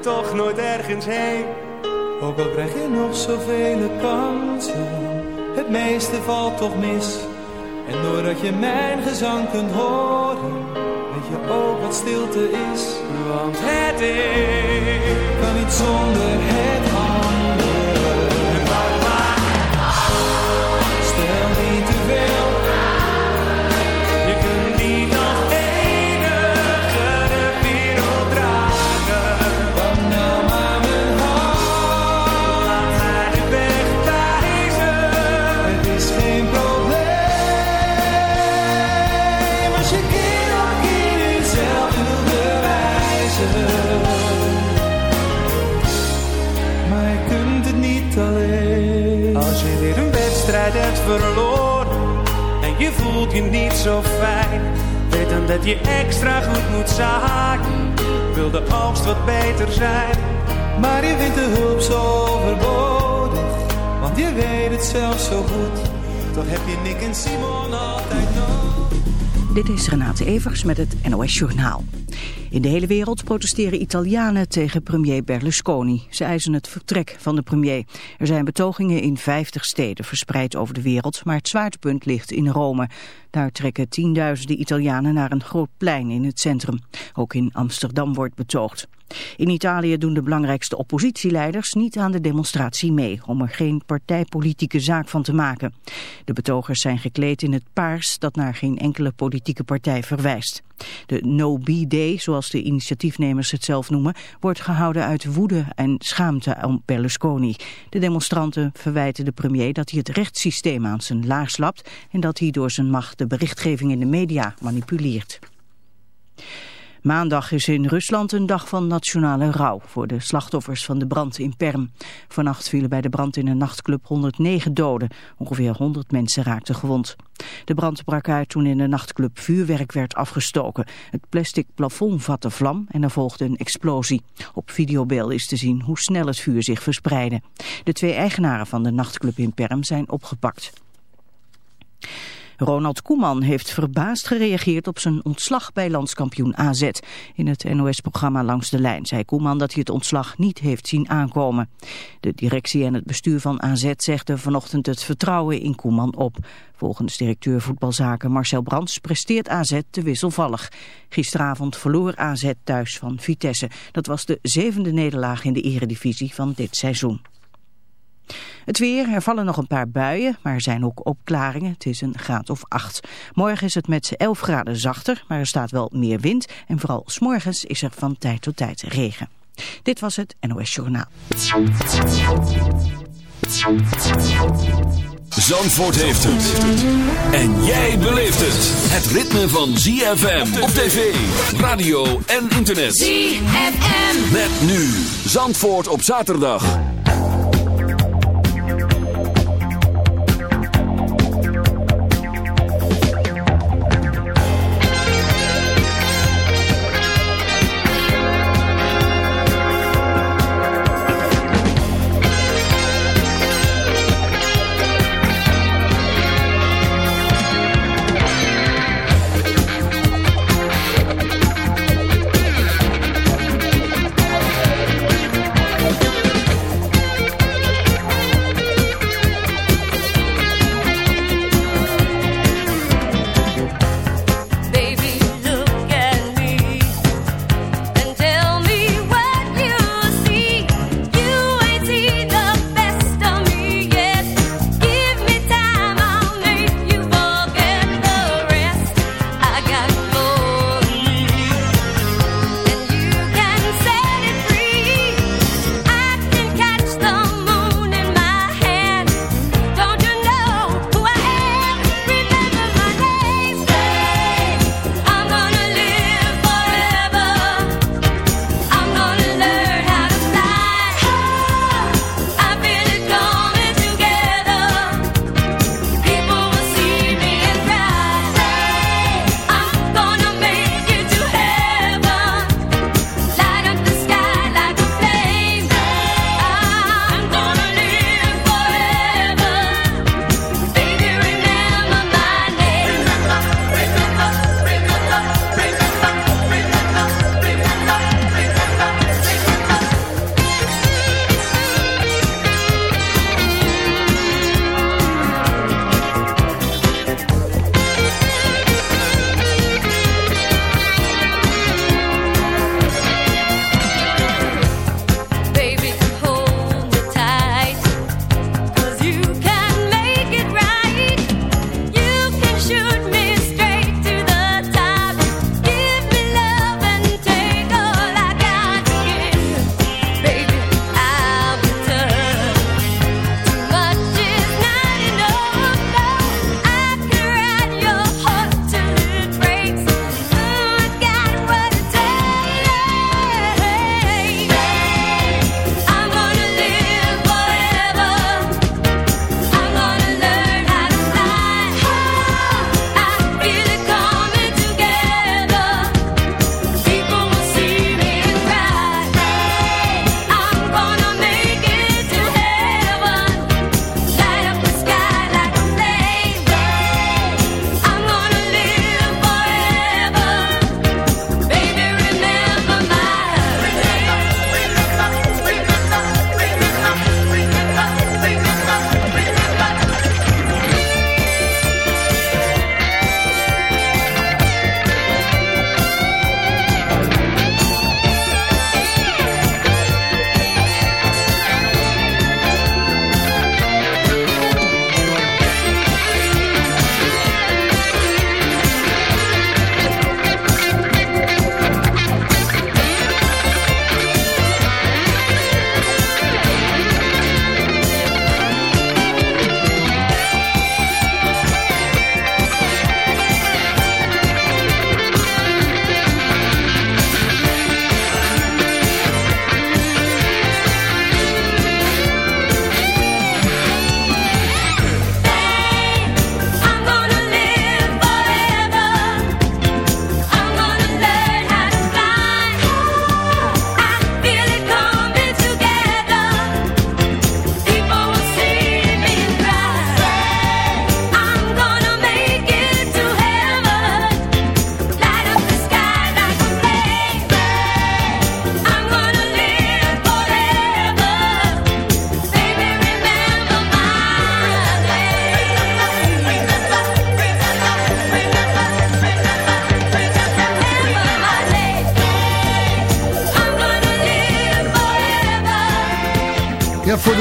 toch nooit ergens heen. Ook al krijg je nog zoveel kansen, het meeste valt toch mis. En doordat je mijn gezang kunt horen, weet je ook wat stilte is. Want het is kan niet zonder het andere. Je niet zo fijn, weet dan dat je extra goed moet zaaien. Wil de oogst wat beter zijn, Maar je vindt de hulp zo overbodig, want je weet het zelf zo goed. Toch heb je Nick en Simon altijd nodig. Dit is Renate Evers met het NOS Journaal. In de hele wereld protesteren Italianen tegen premier Berlusconi. Ze eisen het vertrek van de premier. Er zijn betogingen in 50 steden verspreid over de wereld, maar het zwaartepunt ligt in Rome. Daar trekken tienduizenden Italianen naar een groot plein in het centrum. Ook in Amsterdam wordt betoogd. In Italië doen de belangrijkste oppositieleiders niet aan de demonstratie mee, om er geen partijpolitieke zaak van te maken. De betogers zijn gekleed in het paars dat naar geen enkele politieke partij verwijst. De No B-Day, zoals de initiatiefnemers het zelf noemen, wordt gehouden uit woede en schaamte om Berlusconi. De demonstranten verwijten de premier dat hij het rechtssysteem aan zijn laars lapt en dat hij door zijn macht de berichtgeving in de media manipuleert. Maandag is in Rusland een dag van nationale rouw voor de slachtoffers van de brand in Perm. Vannacht vielen bij de brand in een nachtclub 109 doden. Ongeveer 100 mensen raakten gewond. De brand brak uit toen in de nachtclub vuurwerk werd afgestoken. Het plastic plafond vatte vlam en er volgde een explosie. Op videobeelden is te zien hoe snel het vuur zich verspreidde. De twee eigenaren van de nachtclub in Perm zijn opgepakt. Ronald Koeman heeft verbaasd gereageerd op zijn ontslag bij landskampioen AZ. In het NOS-programma Langs de Lijn zei Koeman dat hij het ontslag niet heeft zien aankomen. De directie en het bestuur van AZ zegden vanochtend het vertrouwen in Koeman op. Volgens directeur voetbalzaken Marcel Brands presteert AZ te wisselvallig. Gisteravond verloor AZ thuis van Vitesse. Dat was de zevende nederlaag in de eredivisie van dit seizoen. Het weer, er vallen nog een paar buien, maar er zijn ook opklaringen. Het is een graad of 8. Morgen is het met 11 graden zachter, maar er staat wel meer wind. En vooral smorgens is er van tijd tot tijd regen. Dit was het NOS Journaal. Zandvoort heeft het. En jij beleeft het. Het ritme van ZFM op tv, radio en internet. ZFM. Met nu Zandvoort op zaterdag.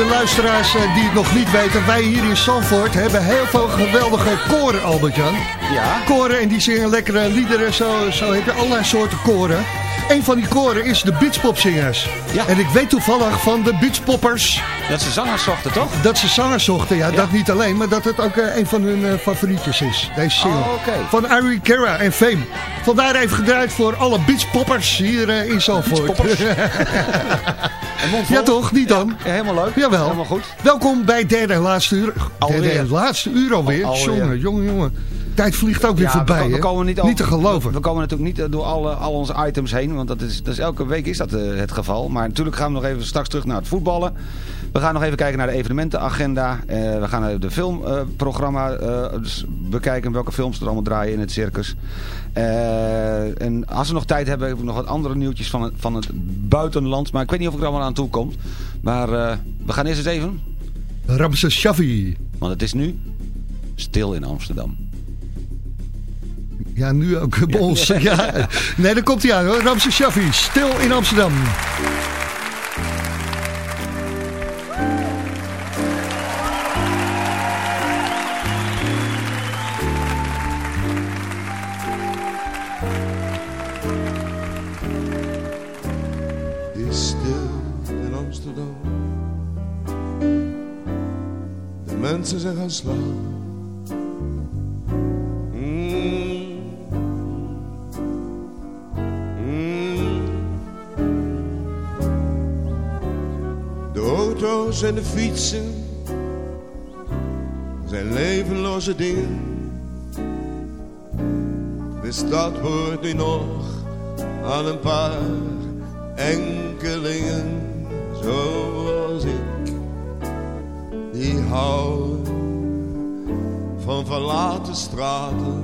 Luisteraars eh, die het nog niet weten, wij hier in Zandvoort hebben heel veel geweldige koren, Albert-Jan. Ja. Koren en die zingen lekkere liederen, zo, zo heb je allerlei soorten koren. Een van die koren is de Beachpopzingers. Ja. En ik weet toevallig van de Beachpoppers Dat ze zangers zochten, toch? dat ze zangers zochten. Ja, dat niet alleen, maar dat het ook eh, een van hun eh, favorietjes is. Deze single. Oh, oké. Van Ari Kera en Fame. Vandaar even gedraaid voor alle Beachpoppers hier in Zandvoort. Ja toch, niet dan? Ja, helemaal leuk. Jawel. Helemaal goed. Welkom bij derde en laatste uur. Alweer. Derde en laatste uur alweer. Al- alweer. Jongen, jongen, jongen. Tijd vliegt ook weer Ja, voorbij, we, komen niet, Niet te geloven. We, we komen natuurlijk niet door alle, al onze items heen. Want dat is, dat is, elke week is dat eh, het geval. Maar natuurlijk gaan we nog even straks terug naar het voetballen. We gaan nog even kijken naar de evenementenagenda. Eh, we gaan de filmprogramma eh, dus bekijken. Welke films er allemaal draaien in het circus. En als we nog tijd hebben, heb ik nog wat andere nieuwtjes van het, van het buitenland. Maar ik weet niet of ik er allemaal aan toe kom. Maar we gaan eerst eens even. Ramses Shaffi. Want het is nu stil in Amsterdam. Ja, nu ook bij ons. Ja. Nee, daar komt hij aan hoor. Ramses Shaffi. Stil in Amsterdam. Het is stil in Amsterdam. De mensen zijn gaan slapen. Auto's en de fietsen zijn levenloze dingen. De stad wordt nu nog aan een paar enkelingen zoals ik, die houden van verlaten straten,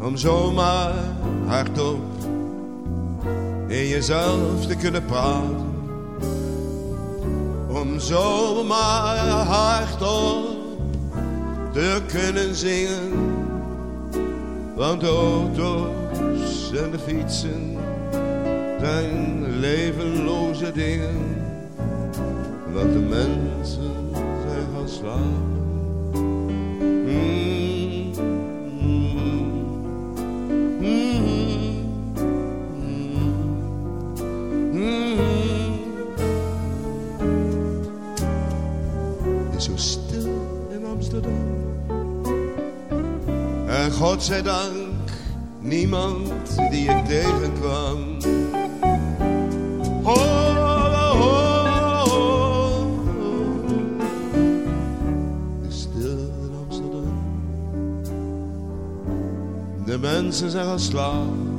om zomaar hardop in jezelf te kunnen praten, om zomaar hardop te kunnen zingen. Want de auto's en de fietsen zijn levenloze dingen. Want de mensen zijn gaan slapen. Dank, niemand die ik tegenkwam. Oh, oh, oh, oh. Het is stil in Amsterdam. De mensen zijn gaan.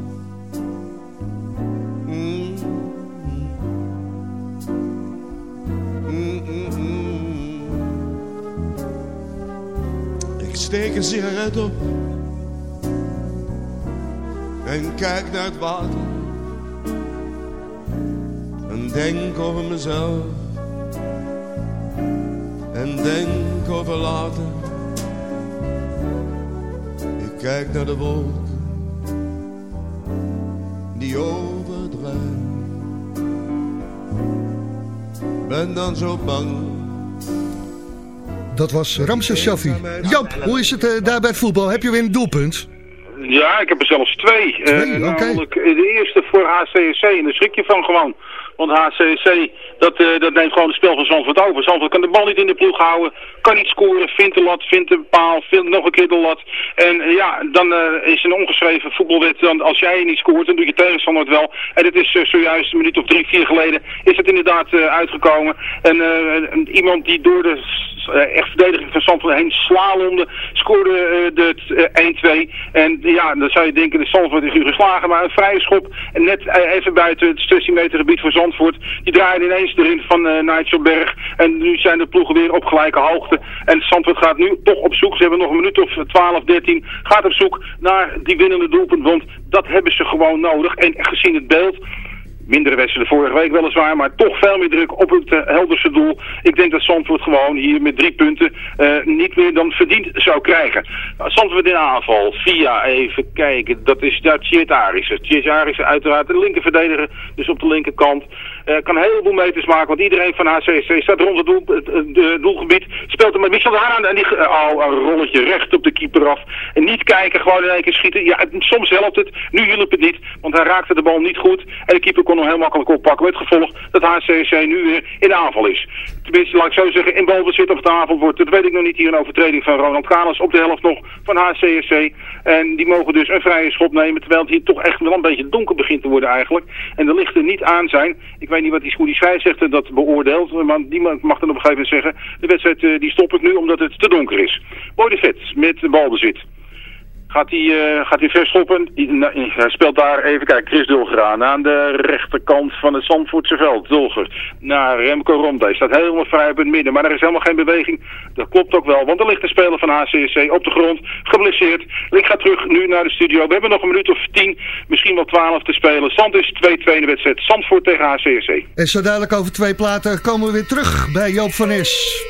Ik steek een sigaret op kijk naar het water en denk over mezelf en denk over later. Ik kijk naar de wolken die overdrijven. Ben dan zo bang Dat was Ramses Shaffi. Jap, hoe is het eh, daar bij het voetbal? Heb je weer een doelpunt? Ja, ik heb er zelfs twee. Twee, Eh. Namelijk eh, de eerste voor HCSC en daar schrik je van gewoon. Want HCSC, dat, eh, dat neemt gewoon het spel van Zandvoort over. Zandvoort kan de bal niet in de ploeg houden, kan niet scoren, vindt de lat, vindt de paal, vindt nog een keer de lat. En ja, dan is een ongeschreven voetbalwet, dan, als jij niet scoort, dan doe je tegenstander het wel. En dit is zojuist een minuut of drie, vier geleden, is het inderdaad uitgekomen. En een- iemand die door de echt verdediging van Zandvoort heen slalomde, scoorde eh, de eh, 1-2. En ja, dan zou je denken, de Zandvoort is nu geslagen, maar een vrije schop, net eh, even buiten het 16 meter gebied voor Zandvoort, die draaide ineens erin van eh Nigel Berg. En nu zijn de ploegen weer op gelijke hoogte. En Zandvoort gaat nu toch op zoek, ze hebben nog een minuut of 12, 13, gaat op zoek naar die winnende doelpunt, want dat hebben ze gewoon nodig. En gezien het beeld, mindere wedstrijden vorige week weliswaar, maar toch veel meer druk op het uh, Helderse doel. Ik denk dat Zandvoort gewoon hier met drie punten uh, niet meer dan verdiend zou krijgen. Zandvoort in aanval, via even kijken, dat is daar. Tjeerd Arissen uiteraard de linkerverdediger, dus op de linkerkant. Uh, kan een heleboel meters maken, want iedereen van HCC staat rond het, doel, doelgebied. Speelt er met Michel aan en die oh, een rolletje recht op de keeper af. En niet kijken, gewoon in één keer schieten. Ja, soms helpt het, nu hielp het niet, want hij raakte de bal niet goed. En de keeper kon hem heel makkelijk oppakken, met gevolg dat HCC nu weer in aanval is. Tenminste, laat ik zo zeggen, in balbezit op avond wordt, dat weet ik nog niet, hier een overtreding van Ronald Kalas op de helft nog van HCSC. En die mogen dus een vrije schop nemen, terwijl het hier toch echt wel een beetje donker begint te worden eigenlijk. En de lichten niet aan zijn. Ik weet niet wat die, die scheidsrechter dat beoordeelt, maar die mag dan op een gegeven moment zeggen, de wedstrijd uh, die stop ik nu omdat het te donker is. Boy de Vet met balbezit. Gaat hij, uh, gaat hij verschoppen? Hij speelt daar, even kijken, Chris Dulger aan. De rechterkant van het Zandvoortse veld. Dulger naar Remco Ronde. Hij staat helemaal vrij op het midden. Maar er is helemaal geen beweging. Dat klopt ook wel. Want er ligt een speler van HCSC op de grond. Geblesseerd. Ik ga terug nu naar de studio. We hebben nog een minuut of tien, misschien wel twaalf te spelen. Stand is 2-2 in de wedstrijd. Zandvoort tegen HCSC. En zo dadelijk over twee platen komen we weer terug bij Joop van Es.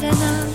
better now?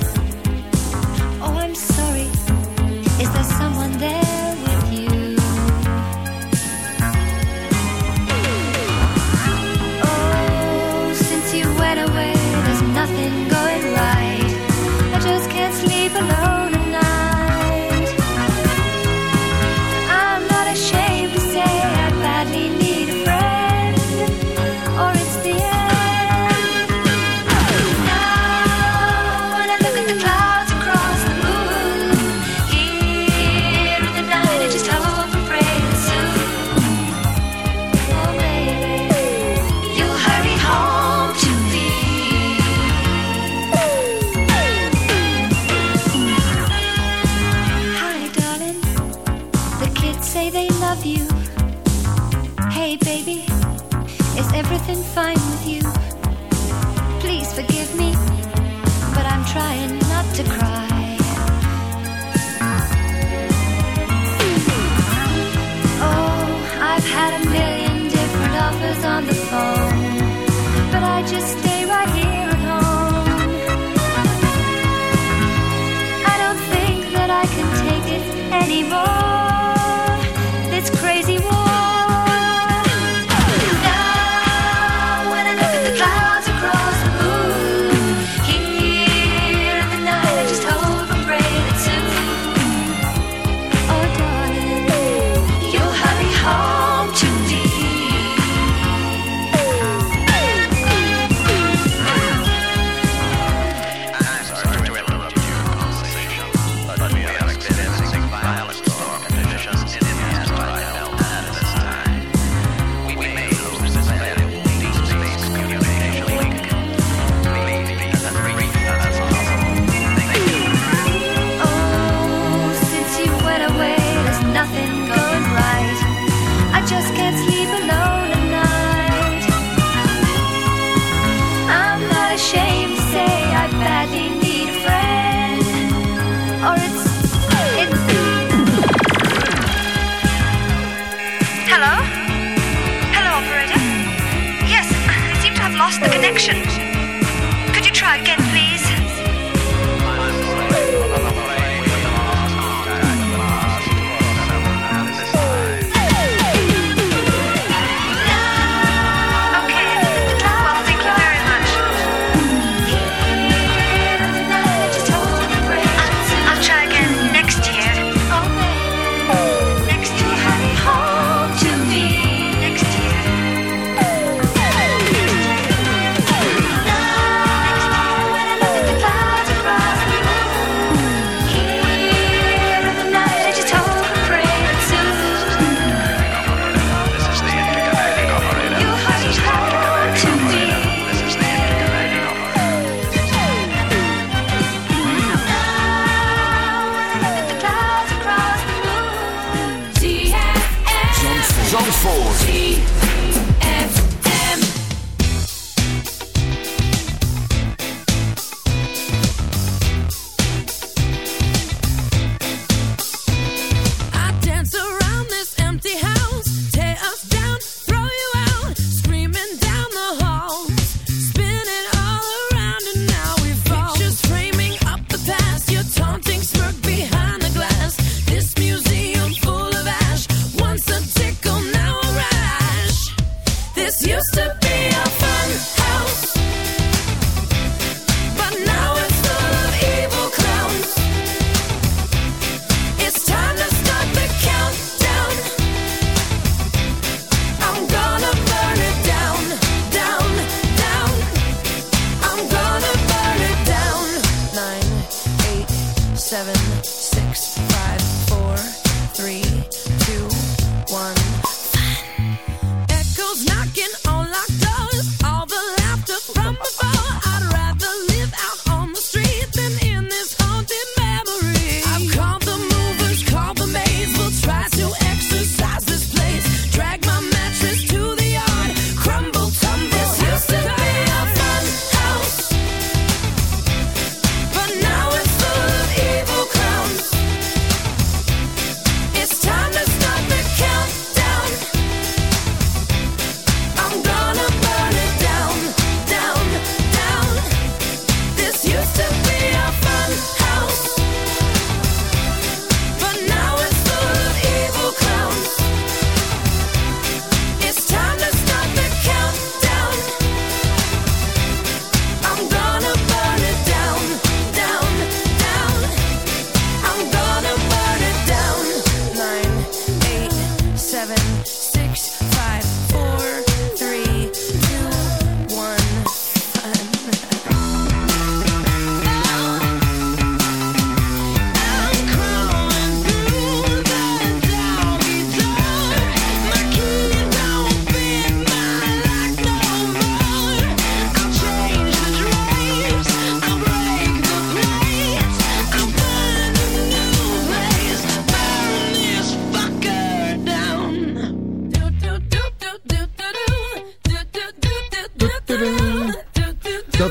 to be a fun house.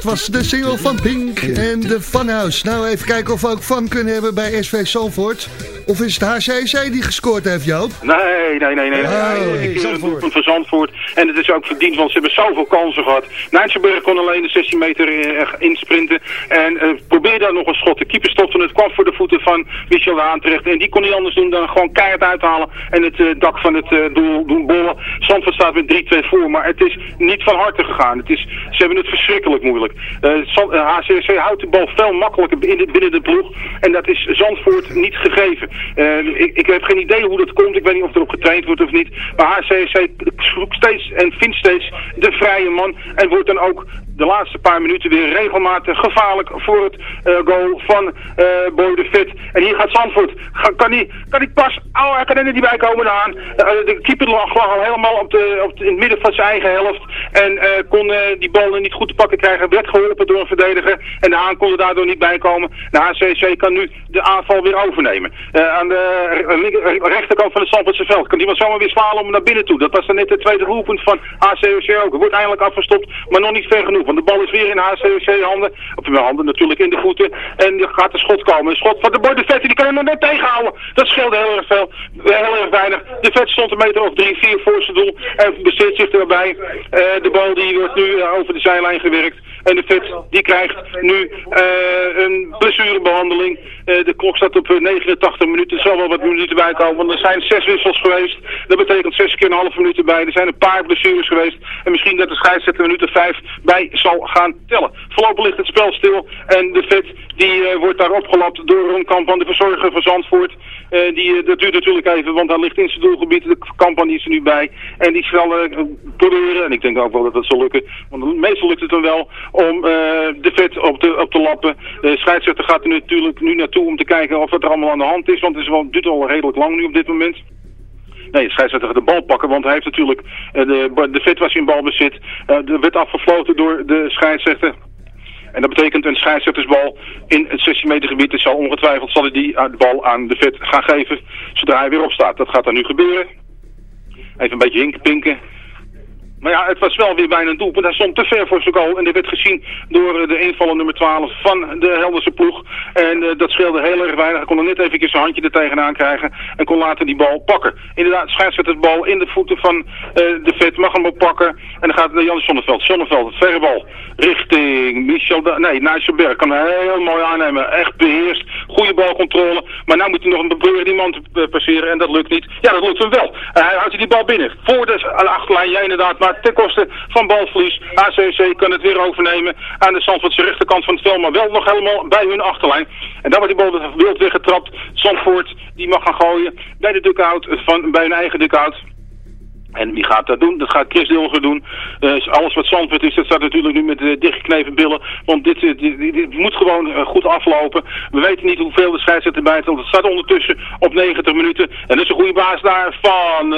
Was de single van Pink en de Funhouse. Nou, even kijken of we ook fun kunnen hebben bij SV Zandvoort. Of is het HCC die gescoord heeft, Joop? Nee, nee, nee, nee. Oh, nee. Ik vind het Zandvoort. doelpunt van Zandvoort. En het is ook verdiend, want ze hebben zoveel kansen gehad. Nijntsenburg kon alleen de 16 meter eh, insprinten. En eh, probeerde daar nog een schot. De keeper stopte het, kwam voor de voeten van Michel terecht. En die kon niet anders doen dan gewoon keihard uithalen. En het eh, dak van het eh, doel doen bollen. Zandvoort staat met 3-2 voor. Maar het is niet van harte gegaan. Het is, ze hebben het verschrikkelijk moeilijk. Eh, eh, HCC houdt de bal veel makkelijker binnen, binnen de ploeg. En dat is Zandvoort niet gegeven. Eh, ik, ik heb geen idee hoe dat komt. Ik weet niet of erop getraind wordt of niet. Maar HCC zoekt steeds en vindt steeds de vrije man. En wordt dan ook de laatste paar minuten weer regelmatig gevaarlijk voor het eh, goal van eh Boy de Vet. En hier gaat Zandvoort. Kan hij kan die pas... Oh, hij kan er niet bij komen aan. Eh, de keeper lag, al helemaal op de, op in het midden van zijn eigen helft. En kon die bal niet goed te pakken krijgen. Werd geholpen door een verdediger. En de Haan kon er daardoor niet bij komen. De HCC kan nu de aanval weer overnemen. Aan de rechterkant van het Zandvoortse veld. Kan iemand zomaar weer slalom naar binnen toe. Dat was dan net het tweede doelpunt van HCC ook. Wordt eindelijk afgestopt, maar nog niet ver genoeg. Want de bal is weer in HCC handen. Of in de handen natuurlijk, in de voeten. En gaat een schot komen. Een schot van de Bord de. Die kan hem nog net tegenhouden. Dat scheelde heel erg veel. Heel erg weinig. De Vet stond een meter of drie, vier voor zijn doel. En bezit zich. Eh, de bal die wordt nu eh, over de zijlijn gewerkt. En de Vet die krijgt nu eh, een blessurebehandeling. Eh, de klok staat op eh, 89 minuten. Er zal wel wat minuten bij komen. Want er zijn zes wissels geweest. Dat betekent zes keer een half minuut erbij. Er zijn een paar blessures geweest. En misschien dat de scheidsrechter een minuut of vijf bij zal gaan tellen. Voorlopig ligt het spel stil. En de Vet die eh, wordt daar opgelapt door Ron Kampan, de verzorger van Zandvoort. Eh, die, eh, dat duurt natuurlijk even, want hij ligt in zijn doelgebied. De Kampan die is er nu bij. En die zal eh, proberen, en ik denk ook wel dat dat zal lukken. Want meestal lukt het dan wel om eh, de vet op te, op te lappen. De scheidsrechter gaat er natuurlijk nu naartoe om te kijken of wat er allemaal aan de hand is. Want het is wel, het duurt al redelijk lang nu op dit moment. Nee, de scheidsrechter de bal pakken, want hij heeft natuurlijk, eh, de, de vet was in balbezit. Eh er werd afgefloten door de scheidsrechter. En dat betekent een scheidsrechtersbal in het 16 meter gebied. Het zal ongetwijfeld zal hij die bal aan de vet gaan geven zodra hij weer opstaat. Dat gaat dan nu gebeuren. Even een beetje hinken, pinken. Maar ja, het was wel weer bijna een doelpunt. Hij stond te ver voor zijn goal. En dit werd gezien door eh, de invaller nummer 12 van de Helderse ploeg. En eh, dat scheelde heel erg weinig. Hij kon er net even zijn handje er tegenaan krijgen. En kon later die bal pakken. Inderdaad, scheidsrechter de bal in de voeten van eh, de vet. Mag hem ook pakken. En dan gaat uh, Jan Zonneveld. Zonneveld, het verre bal. Richting Michel... Nee, Nijsselberg. Kan heel mooi aannemen. Echt beheerst. Goede balcontrole. Maar nu moet hij nog een proberen die man passeren. En dat lukt niet. Ja, dat lukt hem wel. Hij houdt die bal binnen. Voor de achterlijn. Ja, inderdaad. Maar ten koste van balverlies. ACC kan het weer overnemen aan de Zandvoortse rechterkant van het veld, maar wel nog helemaal bij hun achterlijn. En dan wordt die bal wild weggetrapt. Zandvoort, die mag gaan gooien bij de dugout, van, bij hun eigen dugout. En wie gaat dat doen? Dat gaat Chris Dilger doen. Uh, alles wat Zandvoort is, dat staat natuurlijk nu met uh, billen. Want dit, dit, moet gewoon goed aflopen. We weten niet hoeveel de scheidsrechter erbij telt. Het staat ondertussen op 90 minuten. En dat is een goede baas daar van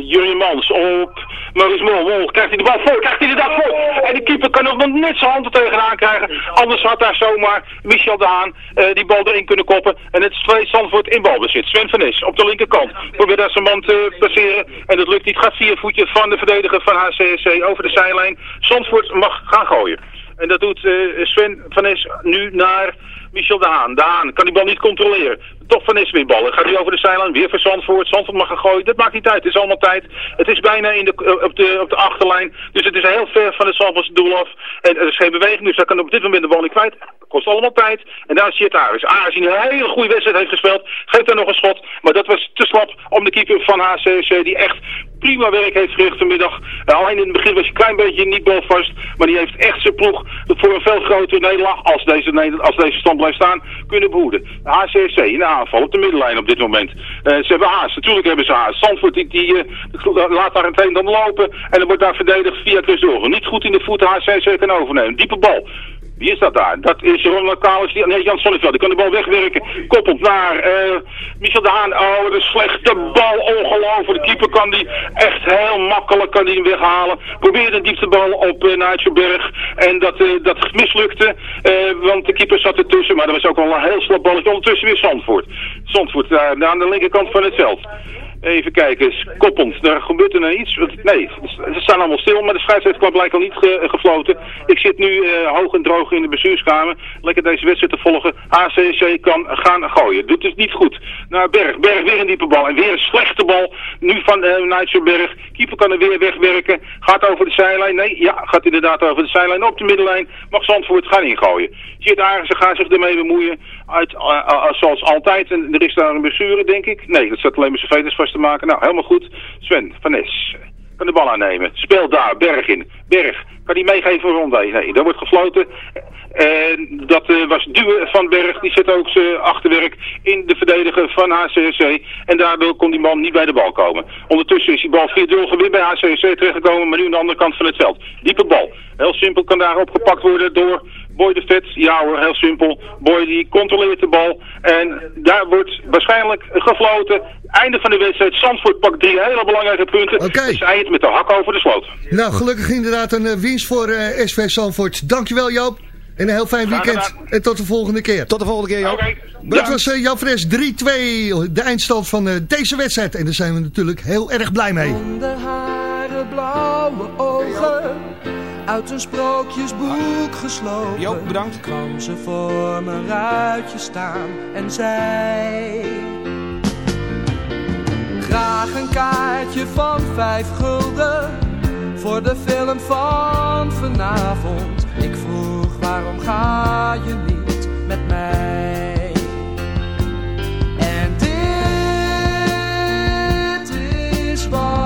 Jurjen Mans op Maurice Mol. Krijgt hij de bal voor? Krijgt hij de dag voor? En de keeper kan nog net zijn handen tegenaan krijgen. Anders had daar zomaar Michel Daan uh, die bal erin kunnen koppen. En het is twee Zandvoort in balbezit. Sven van op de linkerkant. Probeert daar zijn man te passeren. En dat lukt niet. Gaat vier voetjes van de verdediger van HCSC over de zijlijn. Zandvoort mag gaan gooien. En dat doet uh, Sven van Es nu naar Michel de Haan. De Haan kan die bal niet controleren. Toch van Es weer ballen. Gaat hij over de zijlijn. Weer voor Zandvoort. Zandvoort mag gaan gooien. Dat maakt niet uit. Het is allemaal tijd. Het is bijna in de, op, de, op de achterlijn. Dus het is heel ver van het Zandvoortse doel af. En er is geen beweging. Dus daar kan op dit moment de bal niet kwijt. Kost allemaal tijd. En daar Jet Aris. Aris die een hele goede wedstrijd heeft gespeeld. Geeft daar nog een schot. Maar dat was te slap om de keeper van HCC. Die echt prima werk heeft verricht vanmiddag. Uh, alleen in het begin was hij een klein beetje niet balvast. Maar die heeft echt zijn ploeg voor een veel grotere nederlaag, als deze, als deze stand blijft staan, kunnen behoeden. De HCC in de aanval op de middenlijn op dit moment. Uh, ze hebben haast, natuurlijk hebben ze haast. Zandvoort die, die uh, laat daar een dan lopen en dan wordt daar verdedigd via Chris Dorgen. Niet goed in de voeten HCC kan overnemen. Diepe bal. Wie is dat daar? Dat is Ronald Kalis. Nee, Jan Sonneveld. Die kan de bal wegwerken. Koppelt naar uh, Michel de Haan. Oh, slechte bal. Ongelooflijk. De keeper kan die echt heel makkelijk kan die hem weghalen. Probeerde een dieptebal op uh. En dat, uh, dat mislukte. Uh, want de keeper zat ertussen. Maar dat was ook wel een heel slap balletje. Ondertussen weer Zandvoort. Zandvoort aan de linkerkant van het veld. Even kijken, koppend. Daar gebeurt er nou iets. Nee, ze staan allemaal stil, maar de scheidsrechter kwam blijkbaar niet ge- gefloten. Ik zit nu eh, hoog en droog in de bestuurskamer. Lekker deze wedstrijd te volgen. HCC kan gaan gooien. Doet het niet goed. Naar Berg. Berg weer een diepe bal. En weer een slechte bal. Nu van uh, Berg. Keeper kan er weer wegwerken. Gaat over de zijlijn. Nee, ja, gaat inderdaad over de zijlijn. Op de middenlijn. Mag Zandvoort gaan ingooien. Jit Arissen gaat zich ermee bemoeien. Uit, uh, zoals altijd. En er is daar een blessure, denk ik. Nee, dat staat alleen maar zijn veters vast te maken. Nou, helemaal goed. Sven van Nes kan de bal aannemen. Speel daar, Berg in. Berg, kan hij meegeven voor? Nee, daar wordt gefloten. En dat was Duwe van Berg, die zet ook zijn achterwerk in de verdediger van HCSC. En daardoor kon die man niet bij de bal komen. Ondertussen is die bal 4-0 gewin bij HCSC terechtgekomen, maar nu aan de andere kant van het veld. Diepe bal. Heel simpel kan daar opgepakt worden door Boy de Vet. Ja hoor, heel simpel. Boy die controleert de bal. En daar wordt waarschijnlijk gefloten. Einde van de wedstrijd. Zandvoort pakt drie hele belangrijke punten. Oké. Dus zij het met de hak over de sloot. Nou, gelukkig inderdaad een uh, winst voor uh, SV Zandvoort. Dankjewel Joop. En een heel fijn weekend. En tot de volgende keer. Tot de volgende keer, Joop. Okay. Dat was uh, Jan Fres 3-2, de eindstand van uh, deze wedstrijd. En daar zijn we natuurlijk heel erg blij mee. Onder hare blauwe ogen, uit een sprookjesboek geslopen. Joop, bedankt. kwam ze voor mijn ruitje staan en zei... Graag een kaartje van vijf gulden, voor de film van vanavond. Ik vroeg waarom ga je niet met mij? En dit is wat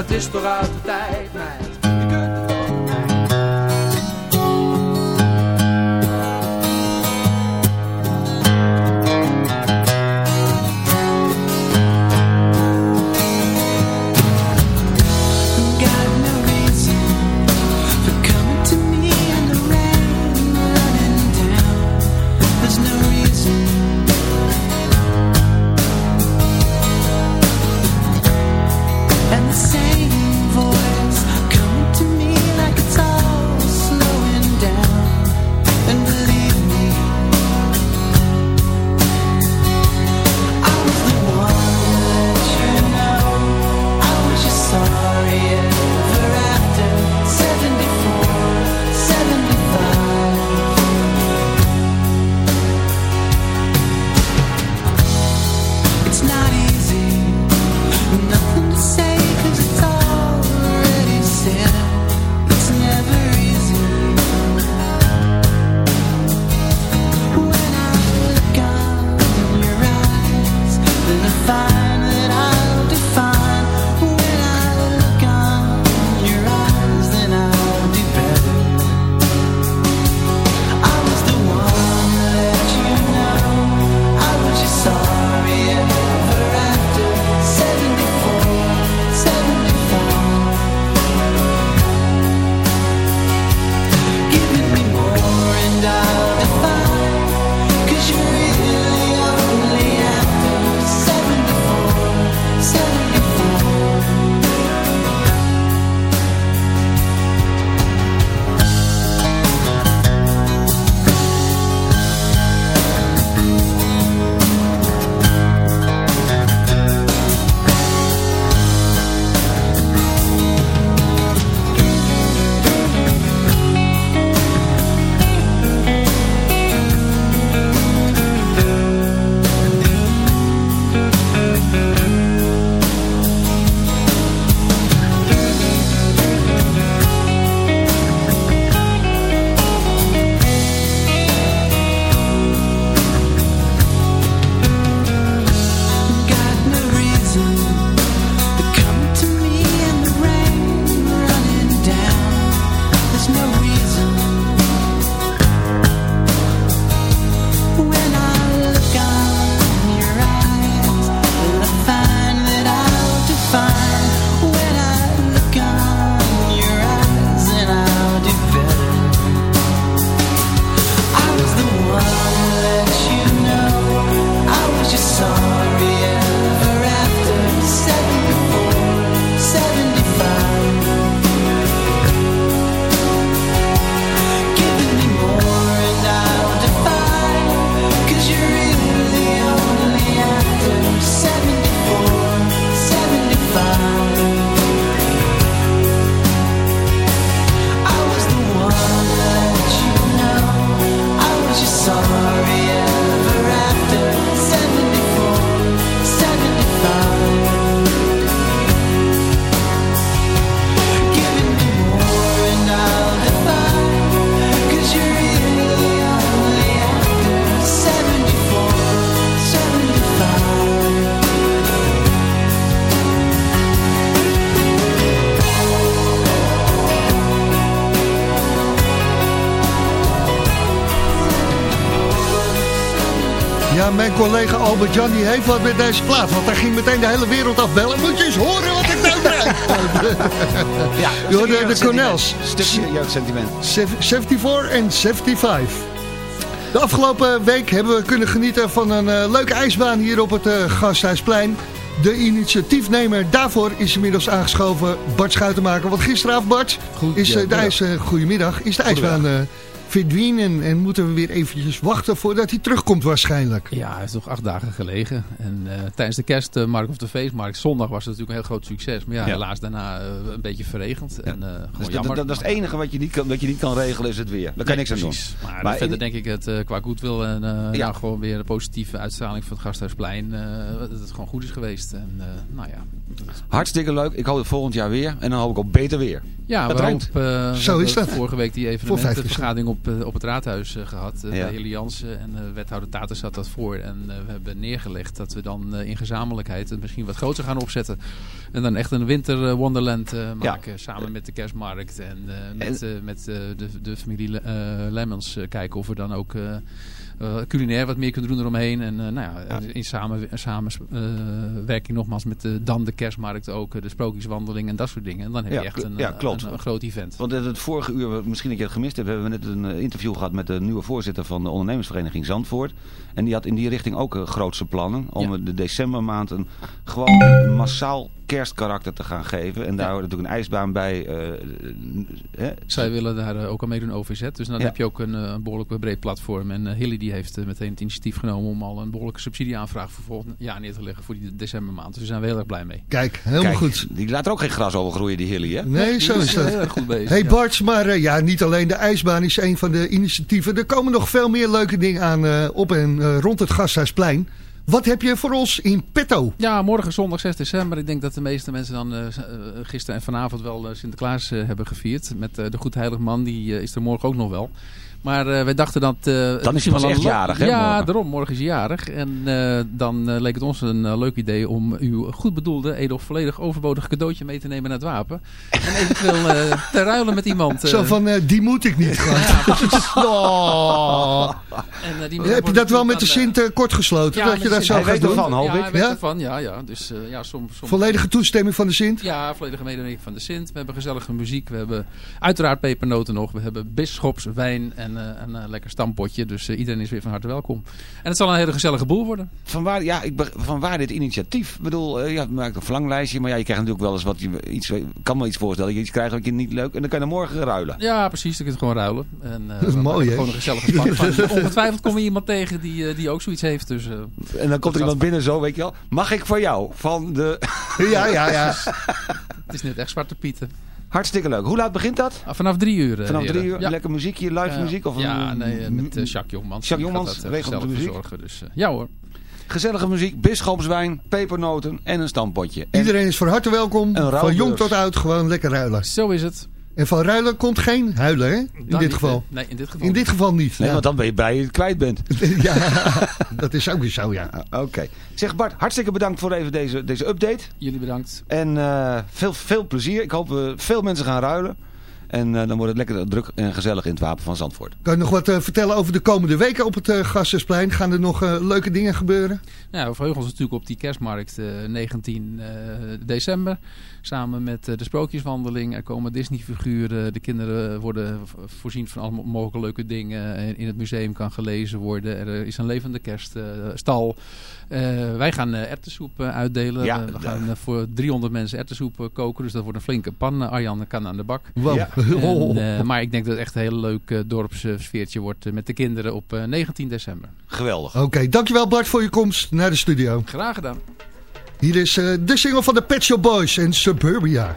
dat is toch uit de tijd. Albert Jan die heeft wat met deze plaat. Want hij ging meteen de hele wereld afbellen. Moet je eens horen wat ik nou krijg. Ja, Je hoorde de Cornels. Stukje jeugdsentiment. 74 en 75. De afgelopen week hebben we kunnen genieten van een eh, leuke ijsbaan hier op het eh, Gasthuisplein. De initiatiefnemer daarvoor is inmiddels aangeschoven Bart Schuitenmaker. Want gisteravond, Bart, is eh, de ijs, goedemiddag, is de ijsbaan eh, verdwenen en moeten we weer eventjes wachten voordat hij terugkomt waarschijnlijk. Ja, hij is nog acht dagen gelegen. En eh, tijdens de kerstmarkt of de feestmarkt, zondag was het natuurlijk een heel groot succes. Maar ja, Ja. helaas daarna eh, een beetje verregend. En, eh, gewoon Dus dat, jammer. dat, dat is het enige wat je niet kan, wat je niet kan regelen, is het weer. Daar kan je Nee, niks aan doen. precies. Maar, Maar verder in- denk ik het eh, qua goodwill en eh, Ja. nou, gewoon weer een positieve uitstraling van het Gasthuisplein. eh, dat het gewoon goed is geweest. En eh, nou ja. Hartstikke leuk. Ik hoop het volgend jaar weer. En dan hoop ik op beter weer. Ja, we regent. hoop, eh, Zo we is hebben dat. Vorige week die evenementenvergadering op, eh, op het raadhuis eh, gehad. eh, Ja. Bij Hilly Jansen en wethouder Tater zat dat voor. En we hebben neergelegd dat we dan in gezamenlijkheid het misschien wat groter gaan opzetten. En dan echt een winter wonderland maken. Samen met de kerstmarkt en met, met de, de familie Lemmens kijken of we dan ook... eh, eh, culinair wat meer kunnen doen eromheen. En eh, nou ja, in samen, samenwerking nogmaals met de, dan de kerstmarkt ook, eh, de sprookjeswandeling en dat soort dingen. En dan heb je Ja, echt een, ja, eh, klopt. een, een groot event. Want het vorige uur, misschien dat je het gemist hebt, hebben we net een eh, interview gehad met de nieuwe voorzitter van de ondernemersvereniging Zandvoort. En die had in die richting ook eh, grootse plannen om de decembermaand een gewoon massaal kerstkarakter te gaan geven. En daar hoort natuurlijk een ijsbaan bij. eh, hè. Zij willen daar eh, ook aan meedoen, OVZ. Dus dan Ja. heb je ook een, eh, een behoorlijk breed platform. En eh, Hilly die heeft meteen het initiatief genomen om al een behoorlijke subsidieaanvraag voor volgend jaar neer te leggen voor die decembermaand. Dus daar zijn we heel erg blij mee. Kijk, helemaal Kijk, goed. Die laat er ook geen gras over groeien, die Hilly, hè? Nee, zo is dat. Heel erg goed bezig. Hey ja. Bart, maar ja, niet alleen de ijsbaan is een van de initiatieven. Er komen nog veel meer leuke dingen aan eh, op en eh, rond het Gasthuisplein. Wat heb je voor ons in petto? Ja, morgen zondag 6 december. Ik denk dat de meeste mensen dan eh, gisteren en vanavond wel eh, Sinterklaas hebben gevierd. Met eh, de Goedheilig Man, die is er morgen ook nog wel. Maar eh, wij dachten dat... eh, het hij misschien pas wel echt jarig, hè, Ja, morgen? daarom. Morgen is hij jarig. En eh, dan eh, leek het ons een leuk idee om uw goed bedoelde, edof volledig overbodig cadeautje mee te nemen naar het wapen. En eventueel eh, te ruilen met iemand. Zo van, eh, die moet ik niet. Oh. En, eh, die Heb je dat wel met de dan, Sint kort gesloten? ja, dat je dat Sint. zo Hij gaat doen? ervan, hoop ik. Hij weet Ja? ervan, ja, ja. Dus eh, ja, soms, soms... Volledige toestemming van de Sint? Ja, volledige medewerking van de Sint. We hebben gezellige muziek. We hebben uiteraard pepernoten nog. We hebben bisschopswijn en eh, een eh, lekker stampotje. Dus eh, iedereen is weer van harte welkom. En het zal een hele gezellige boel worden. Van waar, ja, ik, beg- van waar dit initiatief? Ik bedoel, eh, ja, je maakt een verlanglijstje, maar ja, je krijgt natuurlijk wel eens wat je iets, ik kan me iets voorstellen. Je iets krijgt wat je niet leuk en dan kan je morgen ruilen. Ja, precies. Dan kun je het gewoon ruilen. En, eh, Dat is mooi, hè? Gewoon een gezellige span van. Ongetwijfeld kom je iemand tegen die, eh, die ook zoiets heeft. Dus, eh, En dan komt er iemand binnen zo, weet je wel. Mag ik voor jou van de... Ja, ja, ja. het is net echt zwarte pieten. Hartstikke leuk. Hoe laat begint dat? Ah, vanaf drie uur. eh, Vanaf drie uur? Ja. Lekker muziekje, live Ja. muziek? Of ja, een- nee, eh, met eh, Jacques Jongmans. Jacques Jongmans regelt de muziek. verzorgen. Dus, eh, ja hoor. Gezellige muziek, bisschopswijn, pepernoten en een stampotje. En Iedereen is van harte welkom. Een Van jong tot oud gewoon lekker ruilen. Zo is het. En van ruilen komt geen huilen, hè? In Dan dit niet, geval. eh, Nee, in dit geval In dit geval niet. Nee, Ja. want dan ben je blij dat je het kwijt bent. ja, dat is ook weer zo, ja. Oké. Zeg Bart, hartstikke bedankt voor even deze, deze update. Jullie bedankt. En eh, veel, veel plezier. Ik hoop uh, veel mensen gaan ruilen. En uh, dan wordt het lekker druk en gezellig in het Wapen van Zandvoort. Kan je nog wat uh, vertellen over de komende weken op het uh, Gasthuisplein? Gaan er nog uh, leuke dingen gebeuren? Ja, we verheugen ons natuurlijk op die kerstmarkt 19 december. Samen met de sprookjeswandeling. Er komen Disney-figuren. De kinderen worden voorzien van allemaal mogelijke leuke dingen. In het museum kan gelezen worden. Er is een levende kerststal. wij gaan erwtensoep uitdelen. Ja, we gaan voor 300 mensen erwtensoep koken. Dus dat wordt een flinke pan. Arjan kan aan de bak. Wow. Ja. Oh. En, uh, maar ik denk dat het echt een heel leuk uh, dorpssfeertje wordt uh, met de kinderen op 19 december. Geweldig. Oké, okay, dankjewel Bart voor je komst naar de studio. Graag gedaan. Hier is uh, de single van de Pet Shop Boys en Suburbia.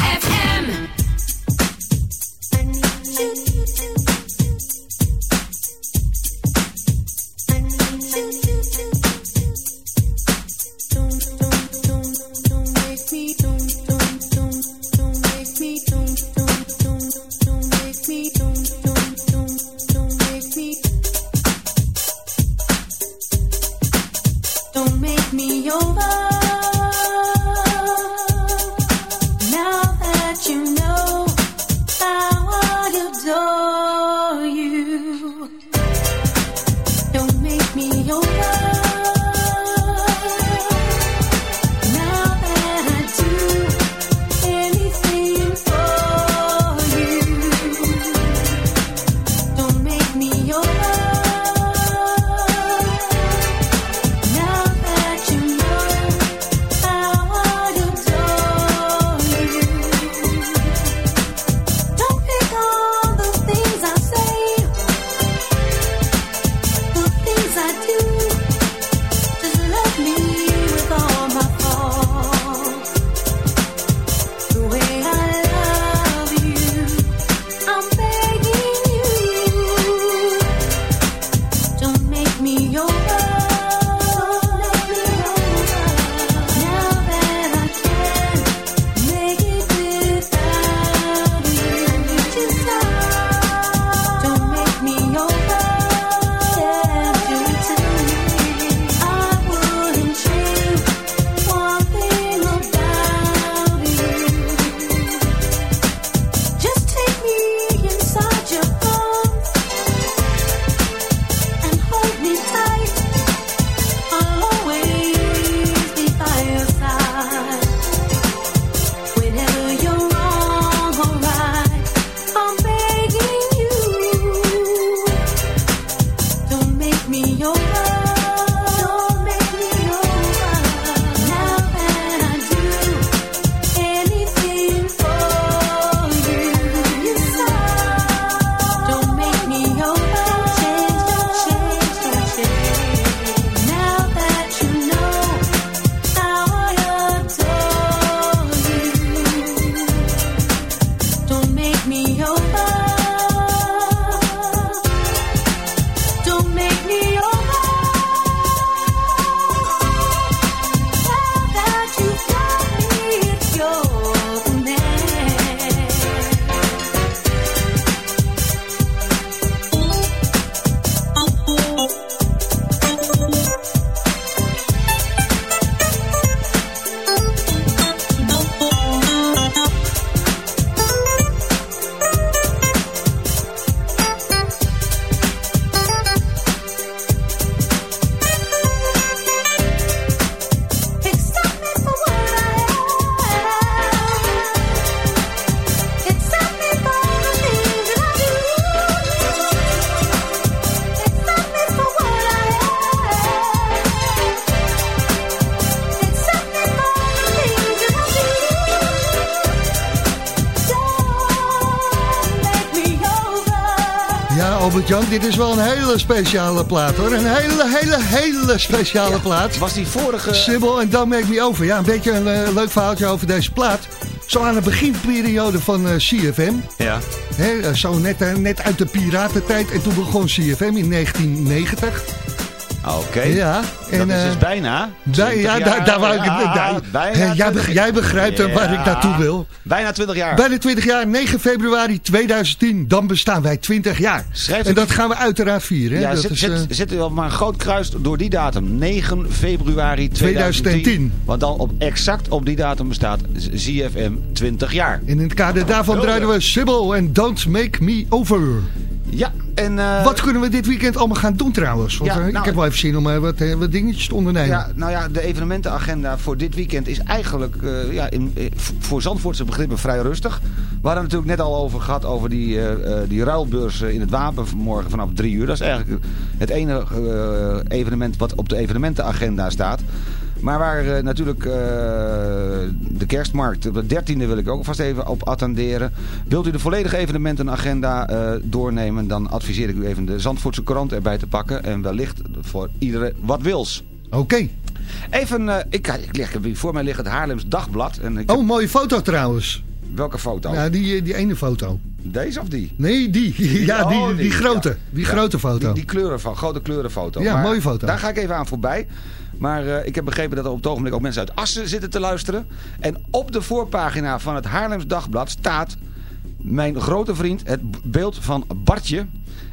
dit is wel een hele speciale plaat hoor. Een hele, hele, hele speciale plaat. Was die vorige... Sibyl en Don't Make Me Over. Ja, een beetje een eh, leuk verhaaltje over deze plaat. Zo aan de beginperiode van eh, CFM. Ja. Hè, eh, zo net, net uit de piratentijd. En toen begon CFM in 1990. Oké. Ja. dat is eh, dus bijna. daar- 20 ja, daar, daar wou ik Ja, bijna jij, 20 beg- jij begrijpt eh, waar ik Ja. naartoe wil. Bijna 20 jaar. Bijna 20 jaar, 9 februari 2010. Dan bestaan wij 20 jaar. Schrijf en dat gaan we uiteraard vieren. Hè? Ja, dat is, eh, er wel maar een groot kruis door die datum. 9 februari 2010. 2010. Want dan op, exact op die datum bestaat ZFM 20 jaar. in het kader daarvan draaiden we Sibyl en Don't Make Me Over. Ja, en... eh, Wat kunnen we dit weekend allemaal gaan doen trouwens? Want Ja, eh, ik nou- heb wel even zin om eh, wat, wat dingetjes te ondernemen. Ja, nou ja, de evenementenagenda voor dit weekend is eigenlijk eh, ja, in, voor Zandvoortse begrippen vrij rustig. We hadden het natuurlijk net al over gehad over die, die ruilbeurs in het Wapen morgen vanaf drie uur. Dat is eigenlijk het enige evenement wat op de evenementenagenda staat. Maar waar eh, natuurlijk eh, de kerstmarkt, op de 13e wil ik ook vast even op attenderen. Wilt u de volledige evenementenagenda eh, doornemen, dan adviseer ik u even de Zandvoortse krant erbij te pakken. En wellicht voor iedereen wat wils. Oké. Even, ik, ik leg, voor mij ligt het Haarlems Dagblad. En ik Oh, mooie foto trouwens. Welke foto? Ja, die, die ene foto. Deze of die? Nee, die. Ja, die, Oh, die, grote. ja. Die grote foto. Die, die kleuren van, grote kleurenfoto. Ja, Maar mooie foto. Daar ga ik even aan voorbij. Maar eh, ik heb begrepen dat er op het ogenblik ook mensen uit Assen zitten te luisteren. En op de voorpagina van het Haarlems Dagblad staat mijn grote vriend, het beeld van Bartje.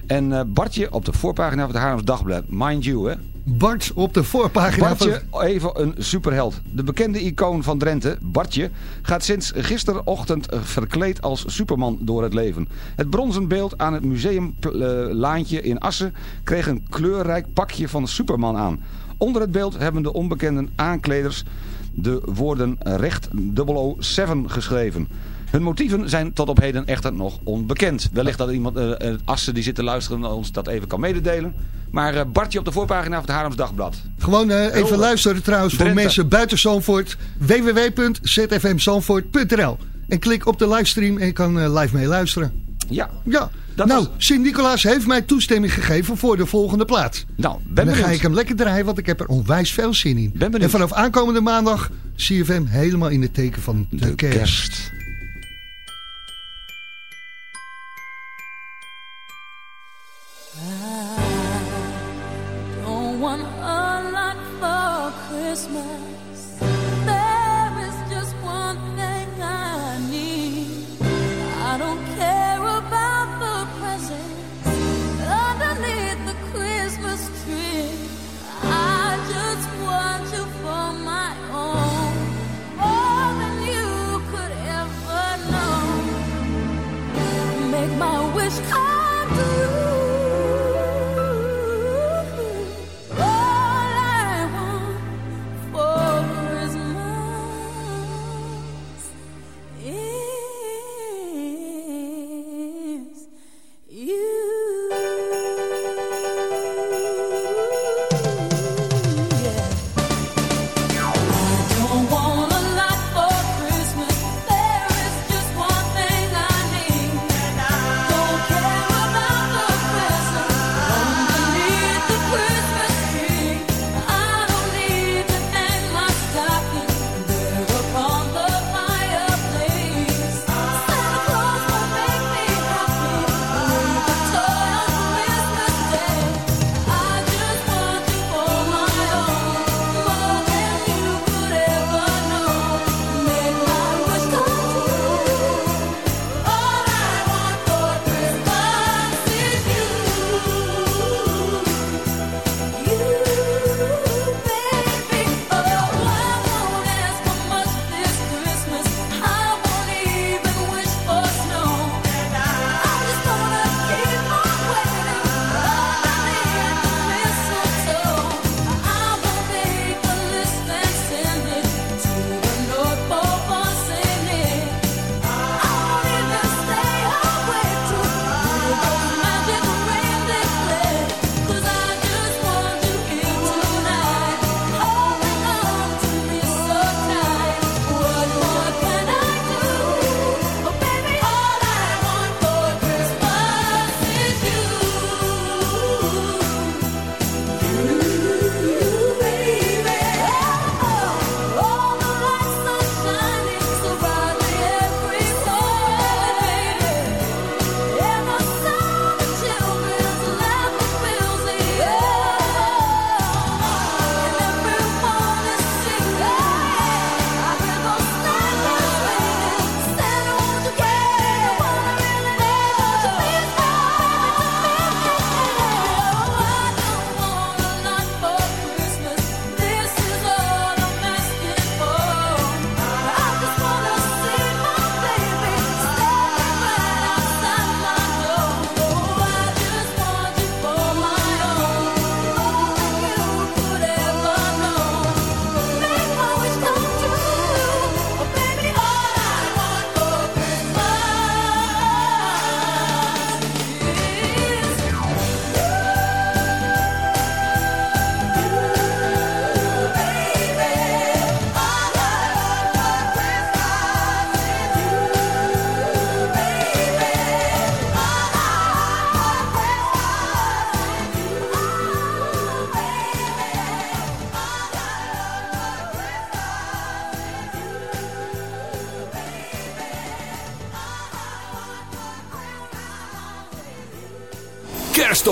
En eh, Bartje op de voorpagina van het Haarlems Dagblad. Mind you, hè. Bart op de voorpagina Bartje, van... even een superheld. De bekende icoon van Drenthe, Bartje, gaat sinds gisterochtend eh, verkleed als Superman door het leven. Het bronzen beeld aan het museuምላantje in Assen kreeg een kleurrijk pakje van Superman aan. Onder het beeld hebben de onbekende aankleders de woorden recht 007 geschreven. Hun motieven zijn tot op heden echter nog onbekend. Wellicht dat iemand eh, Assen die zit te luisteren ons dat even kan mededelen. Maar eh, Bartje op de voorpagina van het Haarlems Dagblad. Gewoon even luisteren trouwens voor mensen buiten Zandvoort. www.zfmzandvoort.nl En klik op de livestream en je kan live mee luisteren. Ja. Ja. Dat nou, was- Sint-Nicolaas heeft mij toestemming gegeven voor de volgende plaat. Nou, en ben dan benieuwd. ga ik hem lekker draaien, want ik heb er onwijs veel zin in. Ben benieuwd. En vanaf aankomende maandag CFM helemaal in het teken van de, De kerst. kerst. I want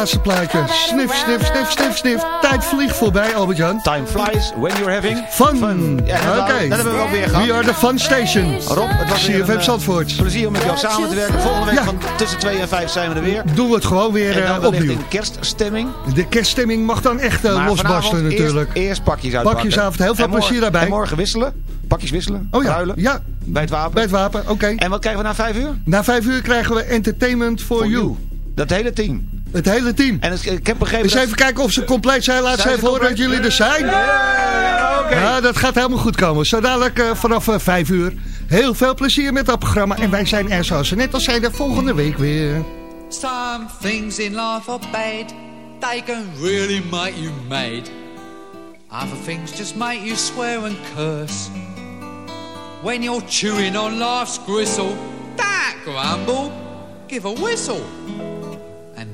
Laatste plaatje. Snif, snif, snif, snif, snif. Tijd vliegt voorbij, Albert-Jan. Time flies when you're having Fun. Ja, dat, Oké. dat hebben we ook weer gehad. We are the fun station. Rob, het was CFM een, eh, Zandvoort. plezier om met jou samen te werken. Volgende week Ja. van tussen 2 en 5 zijn we er weer. Doen we het gewoon weer En eh, dan wellicht opnieuw. in kerststemming. De kerststemming mag dan echt eh, Maar losbarsten natuurlijk. Eerst, eerst pakjes uitpakken. Pakjesavond, heel veel morgen- plezier daarbij. En morgen wisselen. Pakjes wisselen. Oh ja, ruilen. ja, Bij het wapen. bij het wapen, oké. En wat krijgen we na 5 uur? Na vijf uur krijgen we Entertainment for, For you. you. Dat hele team. Het hele team. En het- ik heb begrepen Eens dat... even kijken of ze compleet zijn. Laat ze even horen dat jullie er zijn. Ja, oké. Ja, dat gaat helemaal goed komen. Zo dadelijk eh, vanaf eh, vijf uur. Heel veel plezier met dat programma. En wij zijn er zoals ze net al zeiden volgende week weer. Some things in life are bad. They can really make you mad. Other things just make you swear and curse. When you're chewing on life's gristle, that grumble, give a whistle.